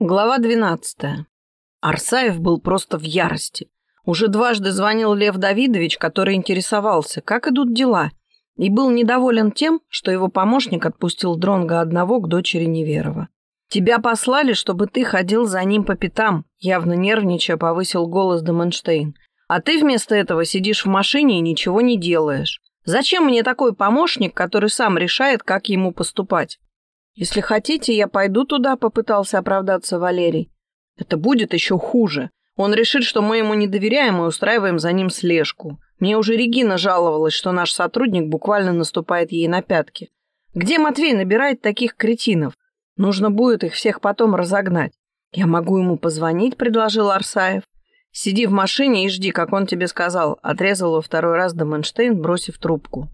Глава 12. Арсаев был просто в ярости. Уже дважды звонил Лев Давидович, который интересовался, как идут дела, и был недоволен тем, что его помощник отпустил Дронга одного к дочери Неверова. «Тебя послали, чтобы ты ходил за ним по пятам», явно нервничая повысил голос Деменштейн. «А ты вместо этого сидишь в машине и ничего не делаешь. Зачем мне такой помощник, который сам решает, как ему поступать?» «Если хотите, я пойду туда», — попытался оправдаться Валерий. «Это будет еще хуже. Он решит, что мы ему не доверяем и устраиваем за ним слежку. Мне уже Регина жаловалась, что наш сотрудник буквально наступает ей на пятки. Где Матвей набирает таких кретинов? Нужно будет их всех потом разогнать. Я могу ему позвонить, предложил Арсаев. Сиди в машине и жди, как он тебе сказал, отрезал во второй раз Доменштейн, бросив трубку.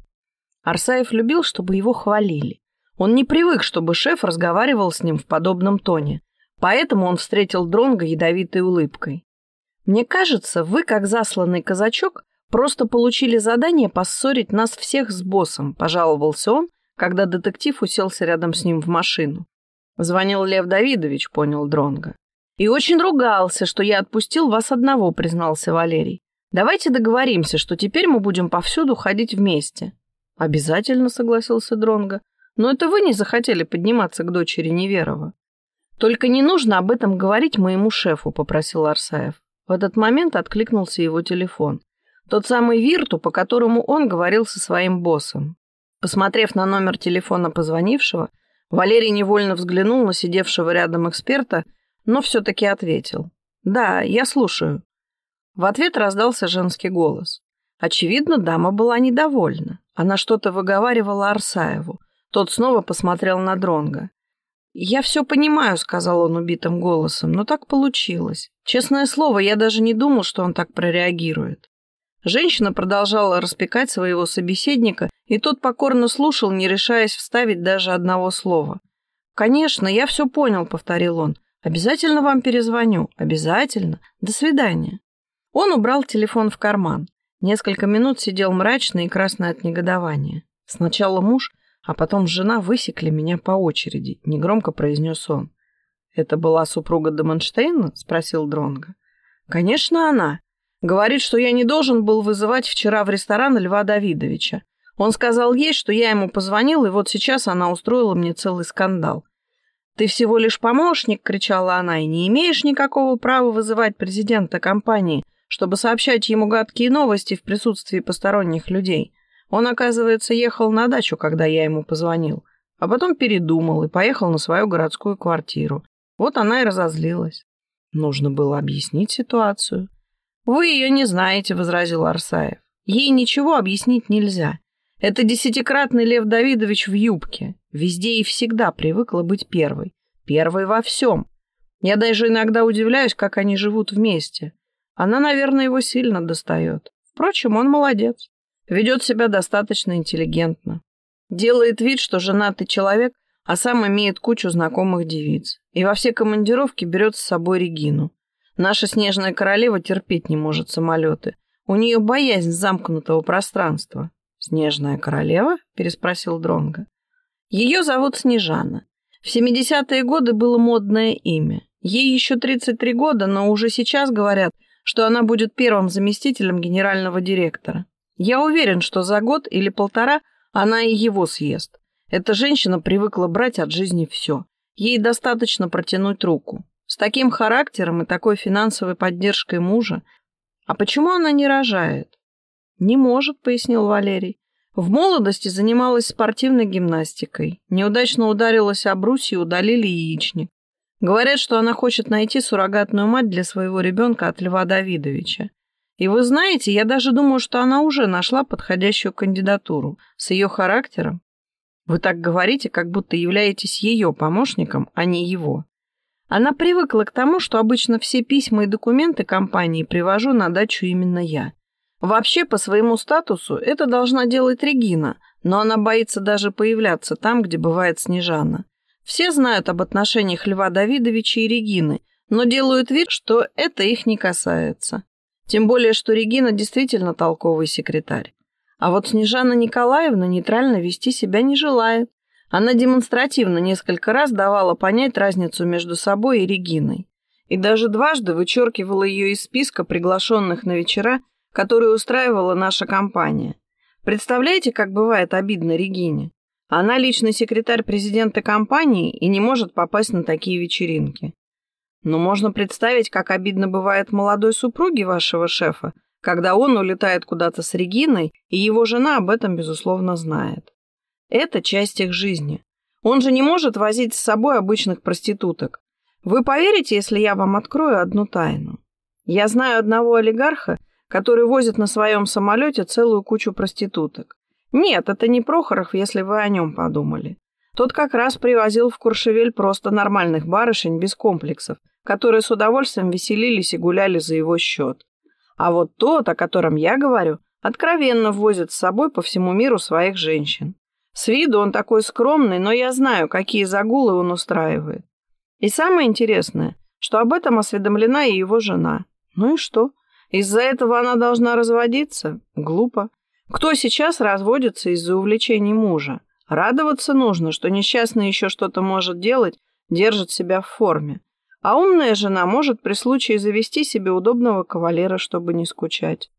Арсаев любил, чтобы его хвалили. Он не привык, чтобы шеф разговаривал с ним в подобном тоне, поэтому он встретил Дронга ядовитой улыбкой. «Мне кажется, вы, как засланный казачок, просто получили задание поссорить нас всех с боссом», – пожаловался он, когда детектив уселся рядом с ним в машину. Звонил Лев Давидович, понял Дронга. «И очень ругался, что я отпустил вас одного», – признался Валерий. «Давайте договоримся, что теперь мы будем повсюду ходить вместе». «Обязательно», – согласился Дронга. Но это вы не захотели подниматься к дочери Неверова. Только не нужно об этом говорить моему шефу, попросил Арсаев. В этот момент откликнулся его телефон. Тот самый Вирту, по которому он говорил со своим боссом. Посмотрев на номер телефона позвонившего, Валерий невольно взглянул на сидевшего рядом эксперта, но все-таки ответил. «Да, я слушаю». В ответ раздался женский голос. Очевидно, дама была недовольна. Она что-то выговаривала Арсаеву. Тот снова посмотрел на Дронга. «Я все понимаю», — сказал он убитым голосом, — «но так получилось. Честное слово, я даже не думал, что он так прореагирует». Женщина продолжала распекать своего собеседника, и тот покорно слушал, не решаясь вставить даже одного слова. «Конечно, я все понял», — повторил он. «Обязательно вам перезвоню. Обязательно. До свидания». Он убрал телефон в карман. Несколько минут сидел мрачный и красный от негодования. Сначала муж, а потом жена высекли меня по очереди, негромко произнес он. Это была супруга Деменштейна? спросил Дронга. Конечно, она. Говорит, что я не должен был вызывать вчера в ресторан Льва Давидовича. Он сказал ей, что я ему позвонил, и вот сейчас она устроила мне целый скандал. «Ты всего лишь помощник», — кричала она, — «и не имеешь никакого права вызывать президента компании, чтобы сообщать ему гадкие новости в присутствии посторонних людей. Он, оказывается, ехал на дачу, когда я ему позвонил, а потом передумал и поехал на свою городскую квартиру. Вот она и разозлилась. Нужно было объяснить ситуацию. «Вы ее не знаете», — возразил Арсаев. «Ей ничего объяснить нельзя. Это десятикратный Лев Давидович в юбке. Везде и всегда привыкла быть первой. Первой во всем. Я даже иногда удивляюсь, как они живут вместе. Она, наверное, его сильно достает. Впрочем, он молодец. Ведет себя достаточно интеллигентно. Делает вид, что женатый человек, а сам имеет кучу знакомых девиц. И во все командировки берет с собой Регину. Наша снежная королева терпеть не может самолеты. У нее боязнь замкнутого пространства. «Снежная королева?» – переспросил Дронга. Ее зовут Снежана. В 70-е годы было модное имя. Ей еще 33 года, но уже сейчас говорят, что она будет первым заместителем генерального директора. Я уверен, что за год или полтора она и его съест. Эта женщина привыкла брать от жизни все. Ей достаточно протянуть руку. С таким характером и такой финансовой поддержкой мужа. А почему она не рожает? Не может, пояснил Валерий. В молодости занималась спортивной гимнастикой. Неудачно ударилась об брус и удалили яичник. Говорят, что она хочет найти суррогатную мать для своего ребенка от Льва Давидовича. И вы знаете, я даже думаю, что она уже нашла подходящую кандидатуру с ее характером. Вы так говорите, как будто являетесь ее помощником, а не его. Она привыкла к тому, что обычно все письма и документы компании привожу на дачу именно я. Вообще, по своему статусу, это должна делать Регина, но она боится даже появляться там, где бывает Снежана. Все знают об отношениях Льва Давидовича и Регины, но делают вид, что это их не касается. Тем более, что Регина действительно толковый секретарь. А вот Снежана Николаевна нейтрально вести себя не желает. Она демонстративно несколько раз давала понять разницу между собой и Региной. И даже дважды вычеркивала ее из списка приглашенных на вечера, которые устраивала наша компания. Представляете, как бывает обидно Регине? Она личный секретарь президента компании и не может попасть на такие вечеринки. Но можно представить, как обидно бывает молодой супруге вашего шефа, когда он улетает куда-то с Региной, и его жена об этом, безусловно, знает. Это часть их жизни. Он же не может возить с собой обычных проституток. Вы поверите, если я вам открою одну тайну? Я знаю одного олигарха, который возит на своем самолете целую кучу проституток. Нет, это не Прохоров, если вы о нем подумали. Тот как раз привозил в Куршевель просто нормальных барышень без комплексов, которые с удовольствием веселились и гуляли за его счет. А вот тот, о котором я говорю, откровенно ввозит с собой по всему миру своих женщин. С виду он такой скромный, но я знаю, какие загулы он устраивает. И самое интересное, что об этом осведомлена и его жена. Ну и что? Из-за этого она должна разводиться? Глупо. Кто сейчас разводится из-за увлечений мужа? Радоваться нужно, что несчастный еще что-то может делать, держит себя в форме. А умная жена может при случае завести себе удобного кавалера, чтобы не скучать.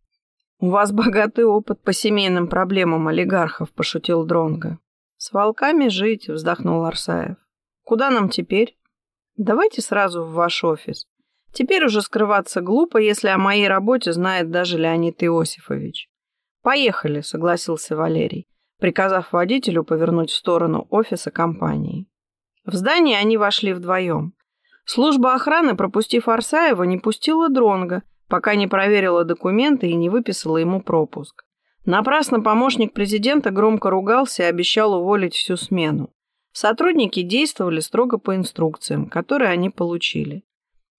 «У вас богатый опыт по семейным проблемам олигархов», – пошутил Дронга. «С волками жить», – вздохнул Арсаев. «Куда нам теперь?» «Давайте сразу в ваш офис. Теперь уже скрываться глупо, если о моей работе знает даже Леонид Иосифович. «Поехали», — согласился Валерий, приказав водителю повернуть в сторону офиса компании. В здание они вошли вдвоем. Служба охраны, пропустив Арсаева, не пустила Дронга, пока не проверила документы и не выписала ему пропуск. Напрасно помощник президента громко ругался и обещал уволить всю смену. Сотрудники действовали строго по инструкциям, которые они получили.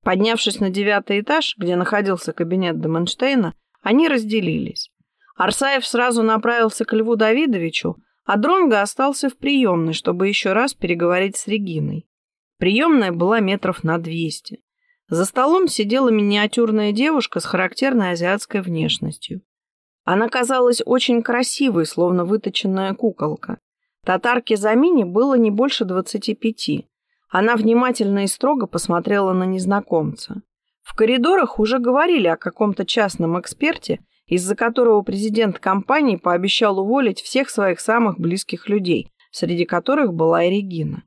Поднявшись на девятый этаж, где находился кабинет Деменштейна, они разделились. Арсаев сразу направился к Льву Давидовичу, а Дронго остался в приемной, чтобы еще раз переговорить с Региной. Приемная была метров на двести. За столом сидела миниатюрная девушка с характерной азиатской внешностью. Она казалась очень красивой, словно выточенная куколка. Татарке Замине было не больше двадцати пяти. Она внимательно и строго посмотрела на незнакомца. В коридорах уже говорили о каком-то частном эксперте, из-за которого президент компании пообещал уволить всех своих самых близких людей, среди которых была и Регина.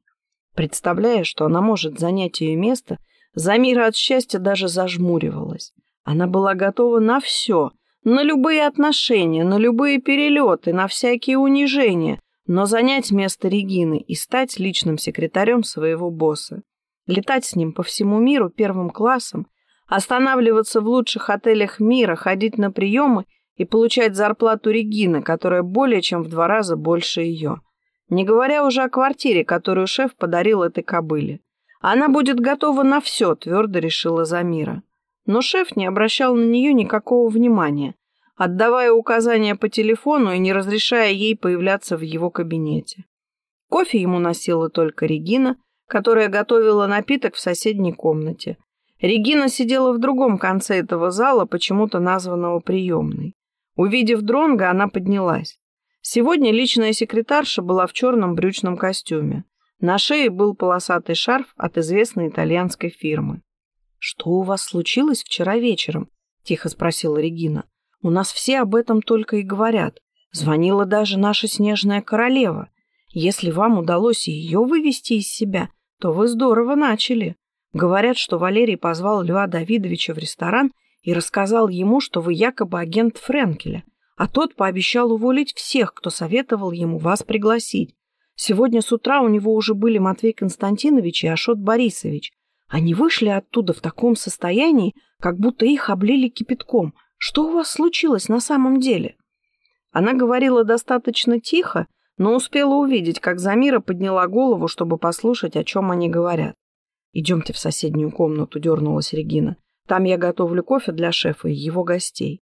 Представляя, что она может занять ее место, Замира от счастья даже зажмуривалась. Она была готова на все, на любые отношения, на любые перелеты, на всякие унижения, но занять место Регины и стать личным секретарем своего босса. Летать с ним по всему миру первым классом, останавливаться в лучших отелях мира, ходить на приемы и получать зарплату Регины, которая более чем в два раза больше ее. Не говоря уже о квартире, которую шеф подарил этой кобыле. Она будет готова на все, твердо решила Замира. Но шеф не обращал на нее никакого внимания, отдавая указания по телефону и не разрешая ей появляться в его кабинете. Кофе ему носила только Регина, которая готовила напиток в соседней комнате. Регина сидела в другом конце этого зала, почему-то названного приемной. Увидев Дронга, она поднялась. Сегодня личная секретарша была в черном брючном костюме. На шее был полосатый шарф от известной итальянской фирмы. «Что у вас случилось вчера вечером?» – тихо спросила Регина. У нас все об этом только и говорят. Звонила даже наша снежная королева. Если вам удалось ее вывести из себя, то вы здорово начали. Говорят, что Валерий позвал Льва Давидовича в ресторан и рассказал ему, что вы якобы агент Френкеля, а тот пообещал уволить всех, кто советовал ему вас пригласить. Сегодня с утра у него уже были Матвей Константинович и Ашот Борисович. Они вышли оттуда в таком состоянии, как будто их облили кипятком – что у вас случилось на самом деле?» Она говорила достаточно тихо, но успела увидеть, как Замира подняла голову, чтобы послушать, о чем они говорят. «Идемте в соседнюю комнату», — дернулась Регина. «Там я готовлю кофе для шефа и его гостей».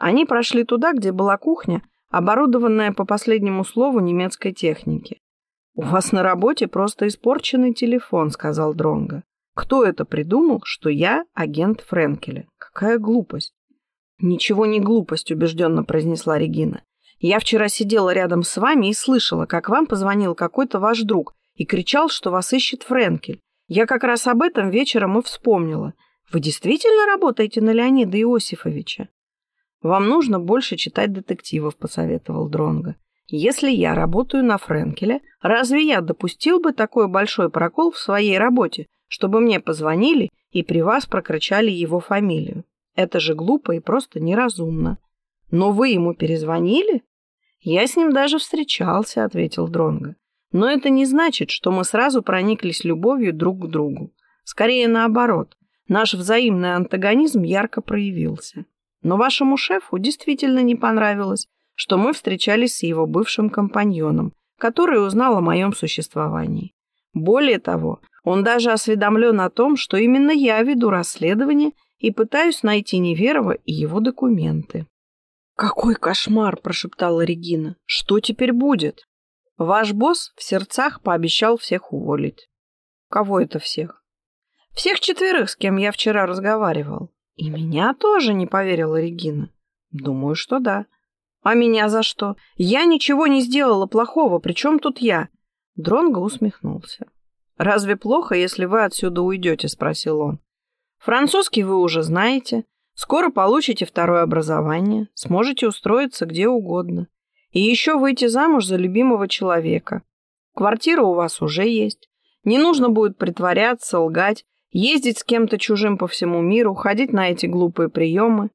Они прошли туда, где была кухня, оборудованная по последнему слову немецкой техники. «У вас на работе просто испорченный телефон», — сказал Дронга. «Кто это придумал, что я агент Френкеля? Какая глупость!» «Ничего не глупость», — убежденно произнесла Регина. Я вчера сидела рядом с вами и слышала, как вам позвонил какой-то ваш друг и кричал, что вас ищет Френкель. Я как раз об этом вечером и вспомнила. Вы действительно работаете на Леонида Иосифовича? Вам нужно больше читать детективов, посоветовал Дронга. Если я работаю на Френкеля, разве я допустил бы такой большой прокол в своей работе, чтобы мне позвонили и при вас прокричали его фамилию? Это же глупо и просто неразумно. Но вы ему перезвонили? Я с ним даже встречался, ответил Дронга. Но это не значит, что мы сразу прониклись любовью друг к другу. Скорее наоборот, наш взаимный антагонизм ярко проявился. Но вашему шефу действительно не понравилось, что мы встречались с его бывшим компаньоном, который узнал о моем существовании. Более того, он даже осведомлен о том, что именно я веду расследование и пытаюсь найти Неверова и его документы. «Какой кошмар!» – прошептала Регина. «Что теперь будет?» Ваш босс в сердцах пообещал всех уволить. Кого это всех? Всех четверых, с кем я вчера разговаривал. И меня тоже не поверила Регина. Думаю, что да. А меня за что? Я ничего не сделала плохого, причем тут я? Дронго усмехнулся. «Разве плохо, если вы отсюда уйдете?» – спросил он. «Французский вы уже знаете. Скоро получите второе образование, сможете устроиться где угодно. И еще выйти замуж за любимого человека. Квартира у вас уже есть. Не нужно будет притворяться, лгать, ездить с кем-то чужим по всему миру, ходить на эти глупые приемы.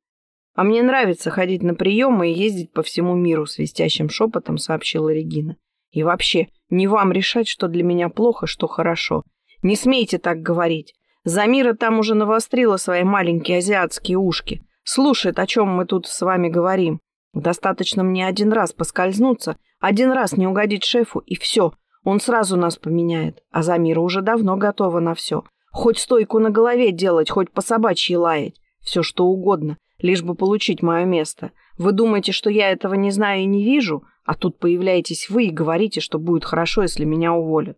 А мне нравится ходить на приемы и ездить по всему миру, свистящим шепотом сообщила Регина. И вообще, не вам решать, что для меня плохо, что хорошо. Не смейте так говорить. Замира там уже навострила свои маленькие азиатские ушки. Слушает, о чем мы тут с вами говорим. Достаточно мне один раз поскользнуться, один раз не угодить шефу, и все. Он сразу нас поменяет. А Замира уже давно готова на все. Хоть стойку на голове делать, хоть по собачьи лаять. Все что угодно, лишь бы получить мое место. Вы думаете, что я этого не знаю и не вижу? А тут появляетесь вы и говорите, что будет хорошо, если меня уволят.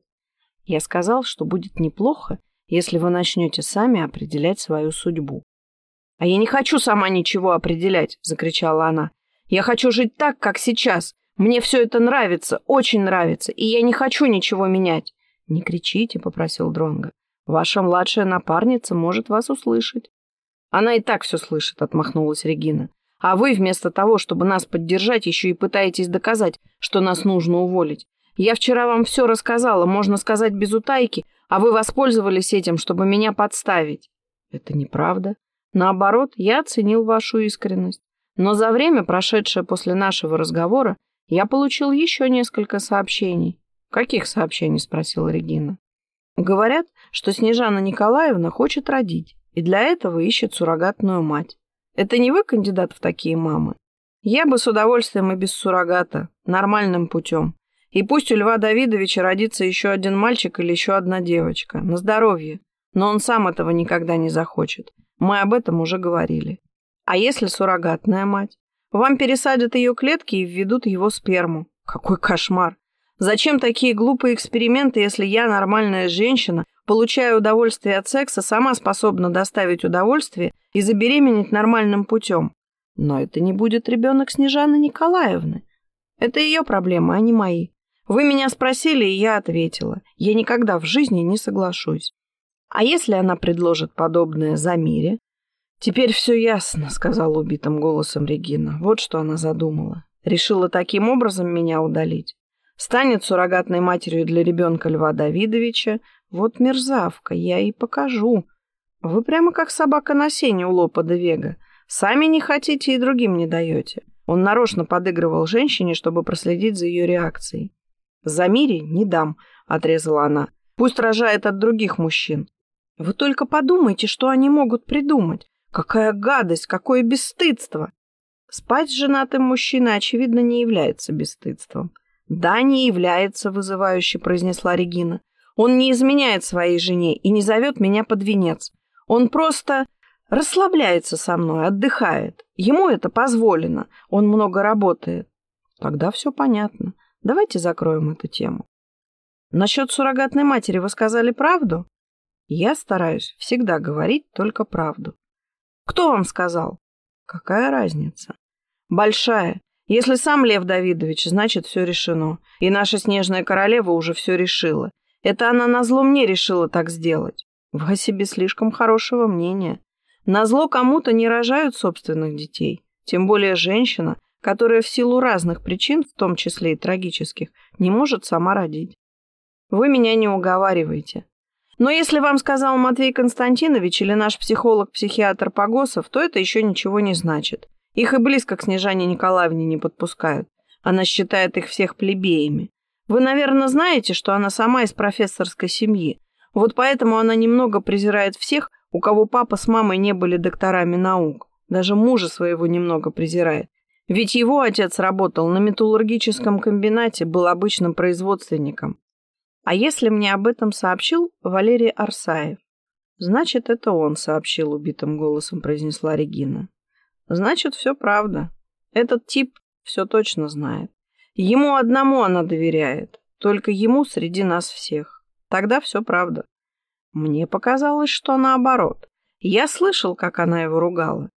Я сказал, что будет неплохо, если вы начнете сами определять свою судьбу. — А я не хочу сама ничего определять, — закричала она. Я хочу жить так, как сейчас. Мне все это нравится, очень нравится, и я не хочу ничего менять. Не кричите, попросил Дронга. Ваша младшая напарница может вас услышать. Она и так все слышит, отмахнулась Регина. А вы вместо того, чтобы нас поддержать, еще и пытаетесь доказать, что нас нужно уволить. Я вчера вам все рассказала, можно сказать, без утайки, а вы воспользовались этим, чтобы меня подставить. Это неправда. Наоборот, я оценил вашу искренность. Но за время, прошедшее после нашего разговора, я получил еще несколько сообщений. «Каких сообщений?» – спросила Регина. «Говорят, что Снежана Николаевна хочет родить, и для этого ищет суррогатную мать. Это не вы кандидат в такие мамы? Я бы с удовольствием и без суррогата, нормальным путем. И пусть у Льва Давидовича родится еще один мальчик или еще одна девочка, на здоровье. Но он сам этого никогда не захочет. Мы об этом уже говорили. А если суррогатная мать? Вам пересадят ее клетки и введут его сперму. Какой кошмар! Зачем такие глупые эксперименты, если я, нормальная женщина, получая удовольствие от секса, сама способна доставить удовольствие и забеременеть нормальным путем? Но это не будет ребенок Снежаны Николаевны. Это ее проблема, а не мои. Вы меня спросили, и я ответила. Я никогда в жизни не соглашусь. А если она предложит подобное за мире? «Теперь все ясно», — сказала убитым голосом Регина. Вот что она задумала. Решила таким образом меня удалить. Станет суррогатной матерью для ребенка Льва Давидовича. Вот мерзавка, я и покажу. Вы прямо как собака на сене у Лопа де Вега. Сами не хотите и другим не даете. Он нарочно подыгрывал женщине, чтобы проследить за ее реакцией. «За Мире не дам», — отрезала она. «Пусть рожает от других мужчин». «Вы только подумайте, что они могут придумать. Какая гадость, какое бесстыдство! Спать с женатым мужчиной, очевидно, не является бесстыдством. Да, не является, вызывающе произнесла Регина. Он не изменяет своей жене и не зовет меня под венец. Он просто расслабляется со мной, отдыхает. Ему это позволено. Он много работает. Тогда все понятно. Давайте закроем эту тему. Насчет суррогатной матери вы сказали правду? Я стараюсь всегда говорить только правду. Кто вам сказал? Какая разница? Большая. Если сам Лев Давидович, значит, все решено. И наша снежная королева уже все решила. Это она назло мне решила так сделать. Вы о себе слишком хорошего мнения. Назло кому-то не рожают собственных детей. Тем более женщина, которая в силу разных причин, в том числе и трагических, не может сама родить. Вы меня не уговариваете. Но если вам сказал Матвей Константинович или наш психолог-психиатр Погосов, то это еще ничего не значит. Их и близко к Снежане Николаевне не подпускают. Она считает их всех плебеями. Вы, наверное, знаете, что она сама из профессорской семьи. Вот поэтому она немного презирает всех, у кого папа с мамой не были докторами наук. Даже мужа своего немного презирает. Ведь его отец работал на металлургическом комбинате, был обычным производственником. А если мне об этом сообщил Валерий Арсаев? Значит, это он сообщил, убитым голосом произнесла Регина. Значит, все правда. Этот тип все точно знает. Ему одному она доверяет. Только ему среди нас всех. Тогда все правда. Мне показалось, что наоборот. Я слышал, как она его ругала.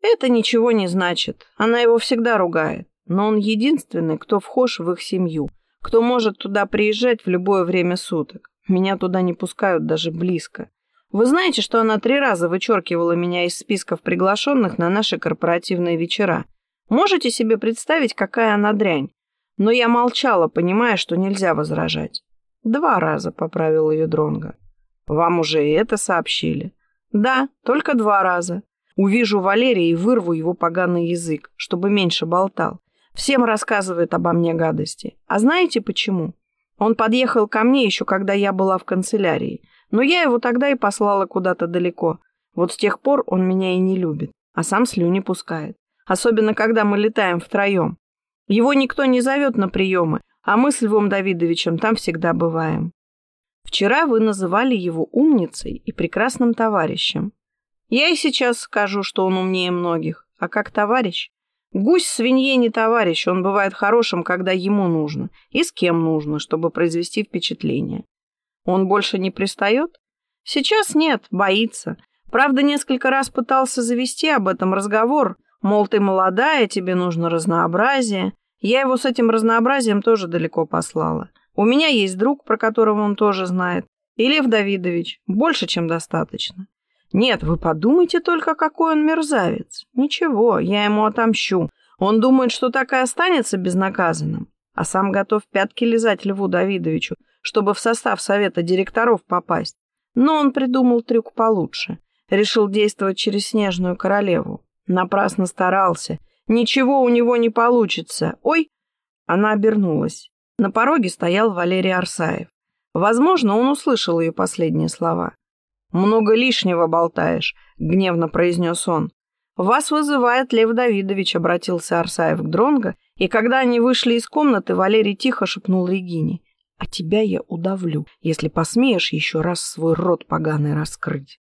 Это ничего не значит. Она его всегда ругает. Но он единственный, кто вхож в их семью — кто может туда приезжать в любое время суток. Меня туда не пускают даже близко. Вы знаете, что она три раза вычеркивала меня из списков приглашенных на наши корпоративные вечера? Можете себе представить, какая она дрянь? Но я молчала, понимая, что нельзя возражать. Два раза поправил ее Дронга. Вам уже и это сообщили? Да, только два раза. Увижу Валерия и вырву его поганый язык, чтобы меньше болтал. Всем рассказывает обо мне гадости. А знаете почему? Он подъехал ко мне еще, когда я была в канцелярии. Но я его тогда и послала куда-то далеко. Вот с тех пор он меня и не любит, а сам слюни пускает. Особенно, когда мы летаем втроем. Его никто не зовет на приемы, а мы с Львом Давидовичем там всегда бываем. Вчера вы называли его умницей и прекрасным товарищем. Я и сейчас скажу, что он умнее многих, а как товарищ Гусь свинье не товарищ, он бывает хорошим, когда ему нужно, и с кем нужно, чтобы произвести впечатление. Он больше не пристает? Сейчас нет, боится. Правда, несколько раз пытался завести об этом разговор, мол, ты молодая, тебе нужно разнообразие. Я его с этим разнообразием тоже далеко послала. У меня есть друг, про которого он тоже знает, и Лев Давидович, больше, чем достаточно. Нет, вы подумайте только, какой он мерзавец. Ничего, я ему отомщу. Он думает, что так и останется безнаказанным, а сам готов пятки лизать Льву Давидовичу, чтобы в состав совета директоров попасть. Но он придумал трюк получше. Решил действовать через Снежную Королеву. Напрасно старался. Ничего у него не получится. Ой! Она обернулась. На пороге стоял Валерий Арсаев. Возможно, он услышал ее последние слова. «Много лишнего болтаешь», — гневно произнес он. «Вас вызывает Лев Давидович», — обратился Арсаев к Дронго, и когда они вышли из комнаты, Валерий тихо шепнул Регине. «А тебя я удавлю, если посмеешь еще раз свой рот поганый раскрыть».